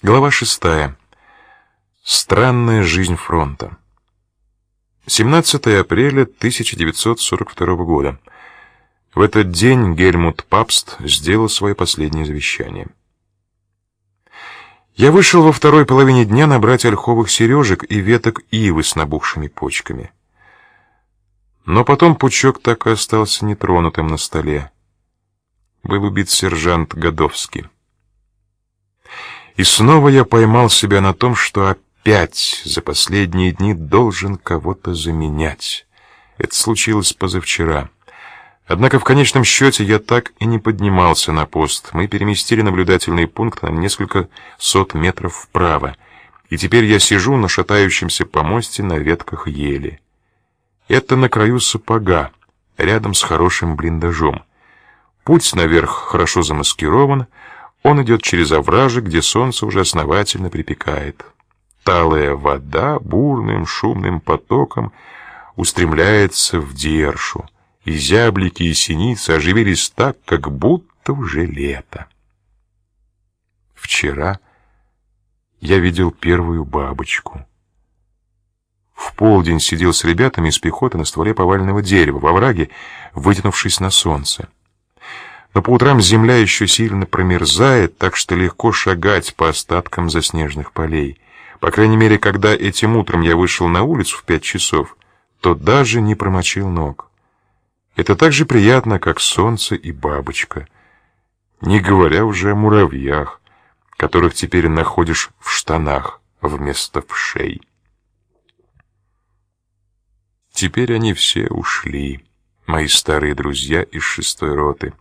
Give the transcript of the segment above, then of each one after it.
Глава шестая. Странная жизнь фронта. 17 апреля 1942 года. В этот день Гельмут Папст сделал свое последнее завещание. Я вышел во второй половине дня набрать ольховых сережек и веток ивы с набухшими почками. Но потом пучок так и остался нетронутым на столе. Был убит сержант Годовский. И снова я поймал себя на том, что опять за последние дни должен кого-то заменять. Это случилось позавчера. Однако в конечном счете я так и не поднимался на пост. Мы переместили наблюдательный пункт на несколько сот метров вправо. И теперь я сижу на шатающемся помосте на ветках ели. Это на краю сапога, рядом с хорошим блиндажом. Путь наверх хорошо замаскирован, он идет через овражек, где солнце уже основательно припекает. Талая вода бурным шумным потоком устремляется в Дершу, и зяблики и синицы оживились так, как будто уже лето. Вчера я видел первую бабочку. В полдень сидел с ребятами из пехоты на стволе поваленного дерева во враге, вытянувшись на солнце но по утрам земля еще сильно промерзает, так что легко шагать по остаткам заснеженных полей. По крайней мере, когда этим утром я вышел на улицу в пять часов, то даже не промочил ног. Это так же приятно, как солнце и бабочка, не говоря уже о муравьях, которых теперь находишь в штанах вместо вшей. Теперь они все ушли, мои старые друзья из шестой роты.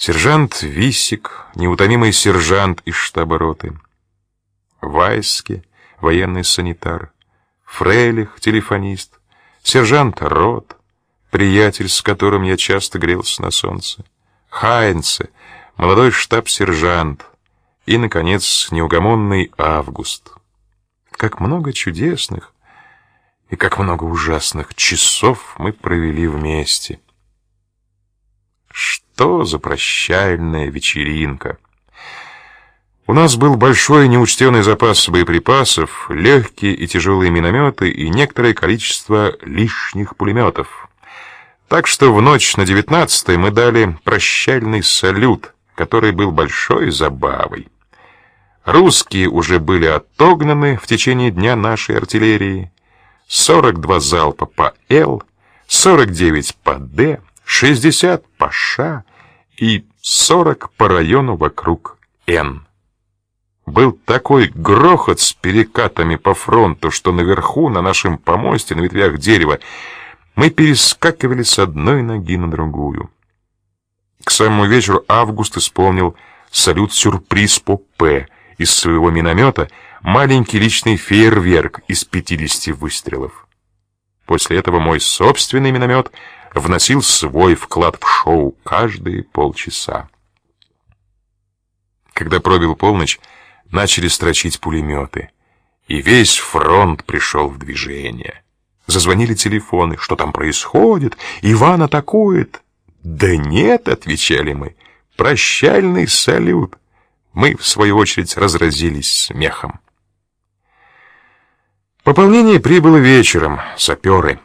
Сержант Висик, неутомимый сержант из штаба роты. Вайски, военный санитар. Фрейлих, телефонист. Сержант Рот, приятель, с которым я часто грелся на солнце. Хайнце, молодой штаб-сержант. И, наконец, неугомонный Август. Как много чудесных и как много ужасных часов мы провели вместе. Что за прощальная вечеринка! У нас был большой неучтенный запас боеприпасов, легкие и тяжелые минометы и некоторое количество лишних пулеметов. Так что в ночь на 19 мы дали прощальный салют, который был большой забавой. Русские уже были отогнаны в течение дня нашей артиллерии. 42 залпа по «Л», 49 по «Д», 60 по Ш и 40 по району вокруг Н. Был такой грохот с перекатами по фронту, что наверху, на нашем помосте, на ветвях дерева, мы перескакивали с одной ноги на другую. К самому вечеру Август исполнил салют-сюрприз по П из своего миномета, маленький личный фейерверк из 50 выстрелов. После этого мой собственный миномет — вносил свой вклад в шоу каждые полчаса. Когда пробил полночь, начали строчить пулеметы, и весь фронт пришел в движение. Зазвонили телефоны. Что там происходит? Иван атакует. Да нет, отвечали мы. Прощальный салют. Мы, в свою очередь, разразились смехом. Пополнение прибыло вечером, саперы.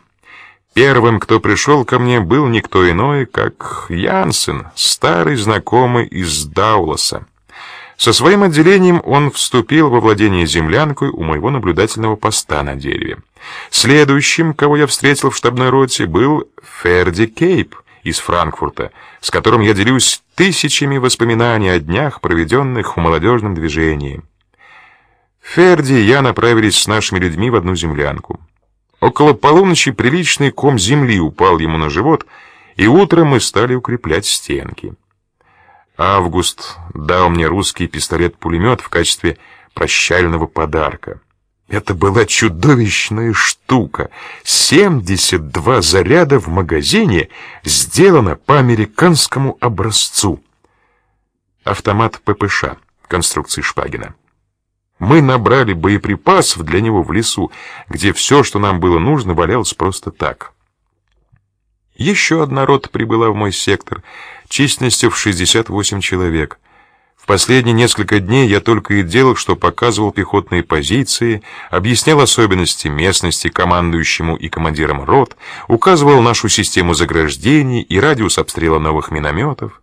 Первым, кто пришел ко мне, был никто иной, как Янсен, старый знакомый из Дауласа. Со своим отделением он вступил во владение землянкой у моего наблюдательного поста на дереве. Следующим, кого я встретил в штабной роте, был Ферди Кейп из Франкфурта, с которым я делюсь тысячами воспоминаний о днях, проведенных в молодежном движении. Ферди и я направились с нашими людьми в одну землянку. Около полуночи приличный ком земли упал ему на живот, и утром мы стали укреплять стенки. Август дал мне русский пистолет-пулемет в качестве прощального подарка. Это была чудовищная штука. 72 заряда в магазине сделано по американскому образцу. Автомат ППШ конструкции Шпагина. Мы набрали боеприпасов для него в лесу, где все, что нам было нужно, валялось просто так. Еще одна рота прибыла в мой сектор, численностью в 68 человек. В последние несколько дней я только и делал, что показывал пехотные позиции, объяснял особенности местности командующему и командирам рот, указывал нашу систему заграждений и радиус обстрела новых минометов.